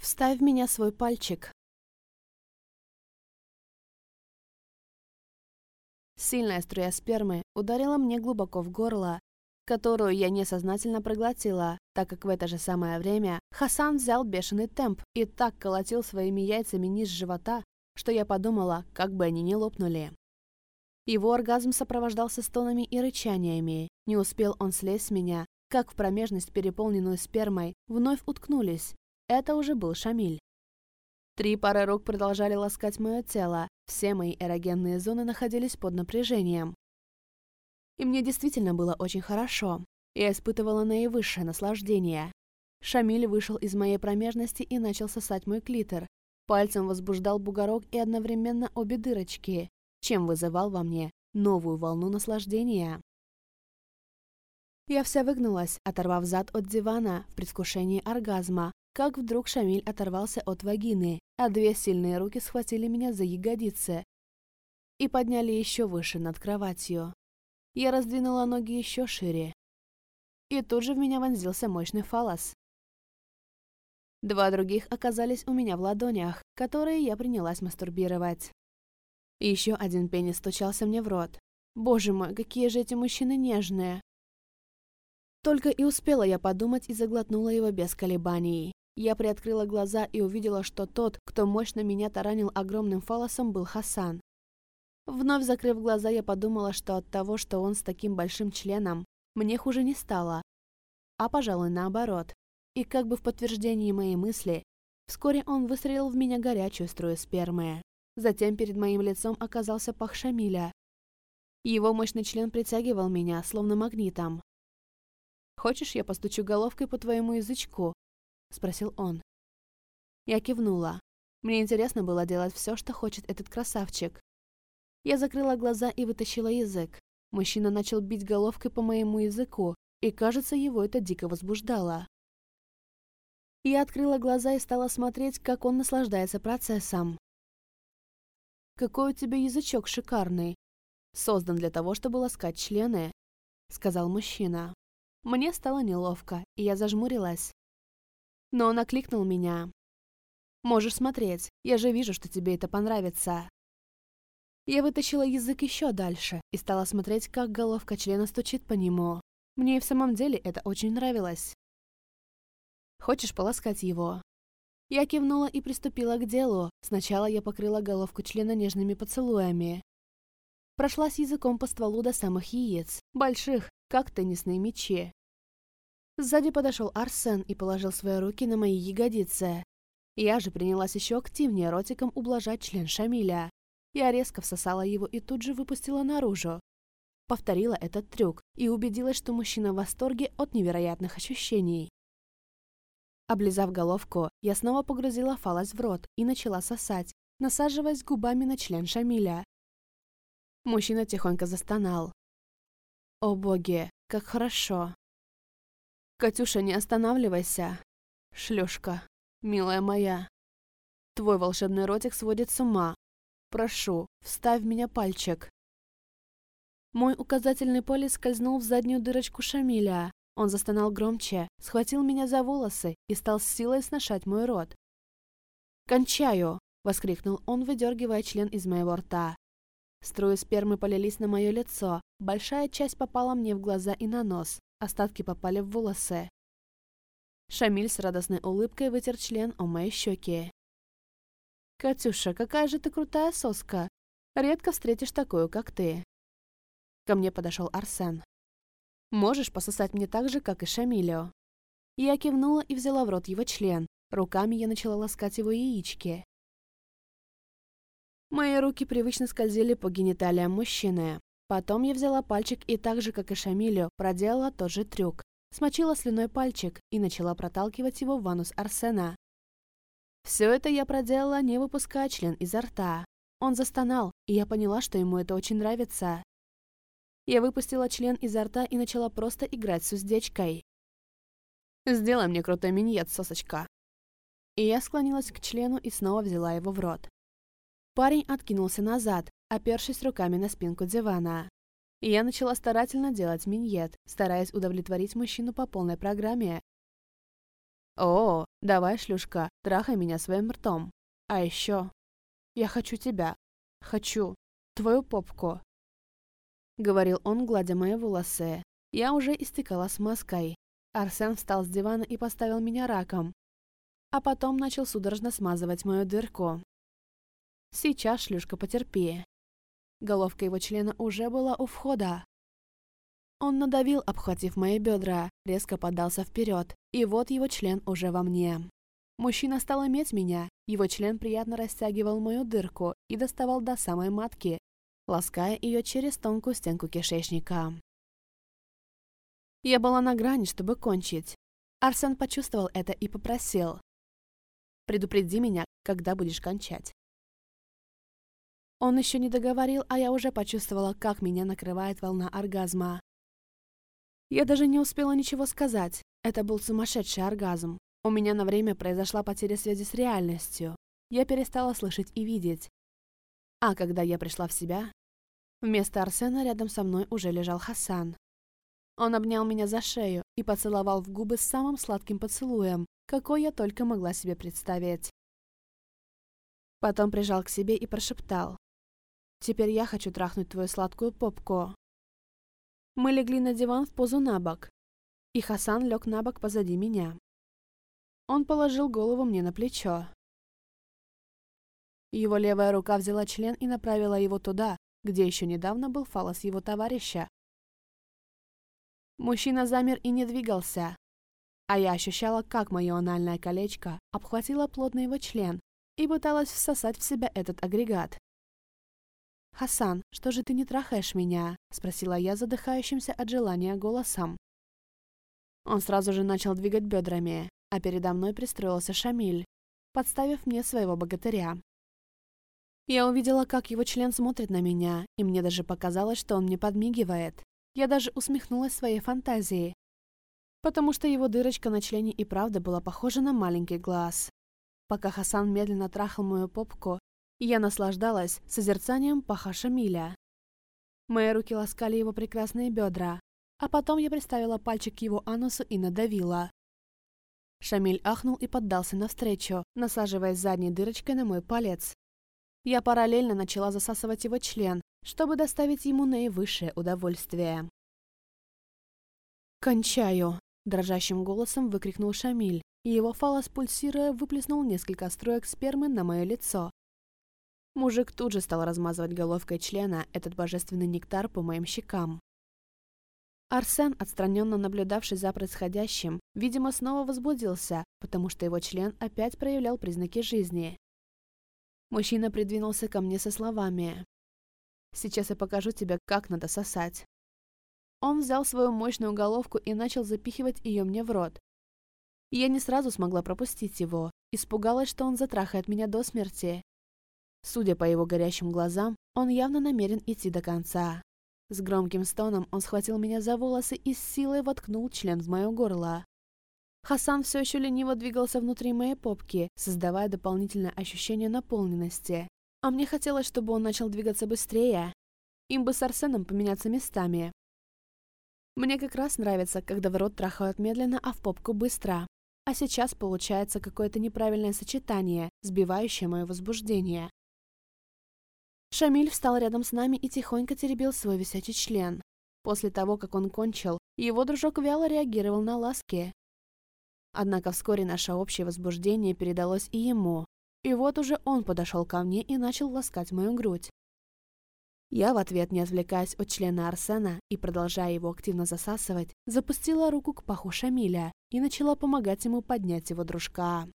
Вставь в меня свой пальчик. Сильная струя спермы ударила мне глубоко в горло, которую я несознательно проглотила, так как в это же самое время Хасан взял бешеный темп и так колотил своими яйцами низ живота, что я подумала, как бы они не лопнули. Его оргазм сопровождался стонами и рычаниями. Не успел он слезть с меня, как в промежность, переполненную спермой, вновь уткнулись, это уже был Шамиль. Три пары рук продолжали ласкать мое тело. Все мои эрогенные зоны находились под напряжением. И мне действительно было очень хорошо. Я испытывала наивысшее наслаждение. Шамиль вышел из моей промежности и начал сосать мой клитор. Пальцем возбуждал бугорок и одновременно обе дырочки, чем вызывал во мне новую волну наслаждения. Я вся выгнулась, оторвав зад от дивана в предвкушении оргазма, как вдруг Шамиль оторвался от вагины, а две сильные руки схватили меня за ягодицы и подняли еще выше над кроватью. Я раздвинула ноги еще шире. И тут же в меня вонзился мощный фалос. Два других оказались у меня в ладонях, которые я принялась мастурбировать. Еще один пенис стучался мне в рот. Боже мой, какие же эти мужчины нежные! Только и успела я подумать и заглотнула его без колебаний. Я приоткрыла глаза и увидела, что тот, кто мощно меня таранил огромным фалосом, был Хасан. Вновь закрыв глаза, я подумала, что от того, что он с таким большим членом, мне хуже не стало. А, пожалуй, наоборот. И как бы в подтверждении моей мысли, вскоре он выстрелил в меня горячую струю спермы. Затем перед моим лицом оказался пах Шамиля. Его мощный член притягивал меня, словно магнитом. «Хочешь, я постучу головкой по твоему язычку?» — спросил он. Я кивнула. Мне интересно было делать все, что хочет этот красавчик. Я закрыла глаза и вытащила язык. Мужчина начал бить головкой по моему языку, и, кажется, его это дико возбуждало. Я открыла глаза и стала смотреть, как он наслаждается процессом. «Какой у тебя язычок шикарный!» «Создан для того, чтобы ласкать члены», — сказал мужчина. Мне стало неловко, и я зажмурилась но он окликнул меня. «Можешь смотреть, я же вижу, что тебе это понравится». Я вытащила язык еще дальше и стала смотреть, как головка члена стучит по нему. Мне и в самом деле это очень нравилось. «Хочешь поласкать его?» Я кивнула и приступила к делу. Сначала я покрыла головку члена нежными поцелуями. прошла с языком по стволу до самых яиц, больших, как теннисные мячи. Сзади подошел Арсен и положил свои руки на мои ягодицы. Я же принялась еще активнее ротиком ублажать член Шамиля. Я резко всосала его и тут же выпустила наружу. Повторила этот трюк и убедилась, что мужчина в восторге от невероятных ощущений. Облизав головку, я снова погрузила фалос в рот и начала сосать, насаживаясь губами на член Шамиля. Мужчина тихонько застонал. «О боги, как хорошо!» «Катюша, не останавливайся!» «Шлёшка, милая моя!» «Твой волшебный ротик сводит с ума!» «Прошу, вставь в меня пальчик!» Мой указательный палец скользнул в заднюю дырочку Шамиля. Он застонал громче, схватил меня за волосы и стал с силой сношать мой рот. «Кончаю!» — воскликнул он, выдергивая член из моего рта. Струи спермы полились на мое лицо, большая часть попала мне в глаза и на нос. Остатки попали в волосы. Шамиль с радостной улыбкой вытер член о моей щеке. «Катюша, какая же ты крутая соска! Редко встретишь такую, как ты!» Ко мне подошел Арсен. «Можешь пососать мне так же, как и Шамилю?» Я кивнула и взяла в рот его член. Руками я начала ласкать его яички. Мои руки привычно скользили по гениталиям мужчины. Потом я взяла пальчик и так же, как и Шамилю, проделала тот же трюк. Смочила слюной пальчик и начала проталкивать его в ванус Арсена. Все это я проделала, не выпуская член изо рта. Он застонал, и я поняла, что ему это очень нравится. Я выпустила член изо рта и начала просто играть с уздечкой. «Сделай мне крутой миньет, сосочка». И я склонилась к члену и снова взяла его в рот. Парень откинулся назад, опершись руками на спинку дивана. И я начала старательно делать миньет, стараясь удовлетворить мужчину по полной программе. «О, давай, шлюшка, трахай меня своим ртом. А еще... Я хочу тебя. Хочу. Твою попку». Говорил он, гладя мои волосы. Я уже истекала смазкой. Арсен встал с дивана и поставил меня раком. А потом начал судорожно смазывать мою дырку. Сейчас, шлюшка, потерпи. Головка его члена уже была у входа. Он надавил, обхватив мои бедра, резко подался вперед, и вот его член уже во мне. Мужчина стал иметь меня, его член приятно растягивал мою дырку и доставал до самой матки, лаская ее через тонкую стенку кишечника. Я была на грани, чтобы кончить. Арсен почувствовал это и попросил. «Предупреди меня, когда будешь кончать». Он еще не договорил, а я уже почувствовала, как меня накрывает волна оргазма. Я даже не успела ничего сказать. Это был сумасшедший оргазм. У меня на время произошла потеря связи с реальностью. Я перестала слышать и видеть. А когда я пришла в себя, вместо Арсена рядом со мной уже лежал Хасан. Он обнял меня за шею и поцеловал в губы самым сладким поцелуем, какой я только могла себе представить. Потом прижал к себе и прошептал. Теперь я хочу трахнуть твою сладкую попку. Мы легли на диван в позу на бок, и Хасан лег на бок позади меня. Он положил голову мне на плечо. Его левая рука взяла член и направила его туда, где еще недавно был фалос его товарища. Мужчина замер и не двигался, а я ощущала, как мое анальное колечко обхватило плотный его член и пыталась всосать в себя этот агрегат. «Хасан, что же ты не трахаешь меня?» — спросила я задыхающимся от желания голосом. Он сразу же начал двигать бедрами, а передо мной пристроился Шамиль, подставив мне своего богатыря. Я увидела, как его член смотрит на меня, и мне даже показалось, что он мне подмигивает. Я даже усмехнулась своей фантазии, потому что его дырочка на члене и правда была похожа на маленький глаз. Пока Хасан медленно трахал мою попку, я наслаждалась созерцанием Паха Шамиля. Мои руки ласкали его прекрасные бедра, а потом я приставила пальчик к его анусу и надавила. Шамиль ахнул и поддался навстречу, насаживаясь задней дырочкой на мой палец. Я параллельно начала засасывать его член, чтобы доставить ему наивысшее удовольствие. «Кончаю!» – дрожащим голосом выкрикнул Шамиль, и его фалос, пульсируя, выплеснул несколько строек спермы на мое лицо, Мужик тут же стал размазывать головкой члена этот божественный нектар по моим щекам. Арсен, отстраненно наблюдавший за происходящим, видимо, снова возбудился, потому что его член опять проявлял признаки жизни. Мужчина придвинулся ко мне со словами. «Сейчас я покажу тебе, как надо сосать». Он взял свою мощную головку и начал запихивать ее мне в рот. Я не сразу смогла пропустить его, испугалась, что он затрахает меня до смерти. Судя по его горящим глазам, он явно намерен идти до конца. С громким стоном он схватил меня за волосы и с силой воткнул член в мое горло. Хасан все еще лениво двигался внутри моей попки, создавая дополнительное ощущение наполненности. А мне хотелось, чтобы он начал двигаться быстрее. Им бы с Арсеном поменяться местами. Мне как раз нравится, когда в рот трахают медленно, а в попку быстро. А сейчас получается какое-то неправильное сочетание, сбивающее мое возбуждение. Шамиль встал рядом с нами и тихонько теребил свой висячий член. После того, как он кончил, его дружок вяло реагировал на ласки. Однако вскоре наше общее возбуждение передалось и ему. И вот уже он подошел ко мне и начал ласкать мою грудь. Я в ответ, не отвлекаясь от члена Арсена и продолжая его активно засасывать, запустила руку к паху Шамиля и начала помогать ему поднять его дружка.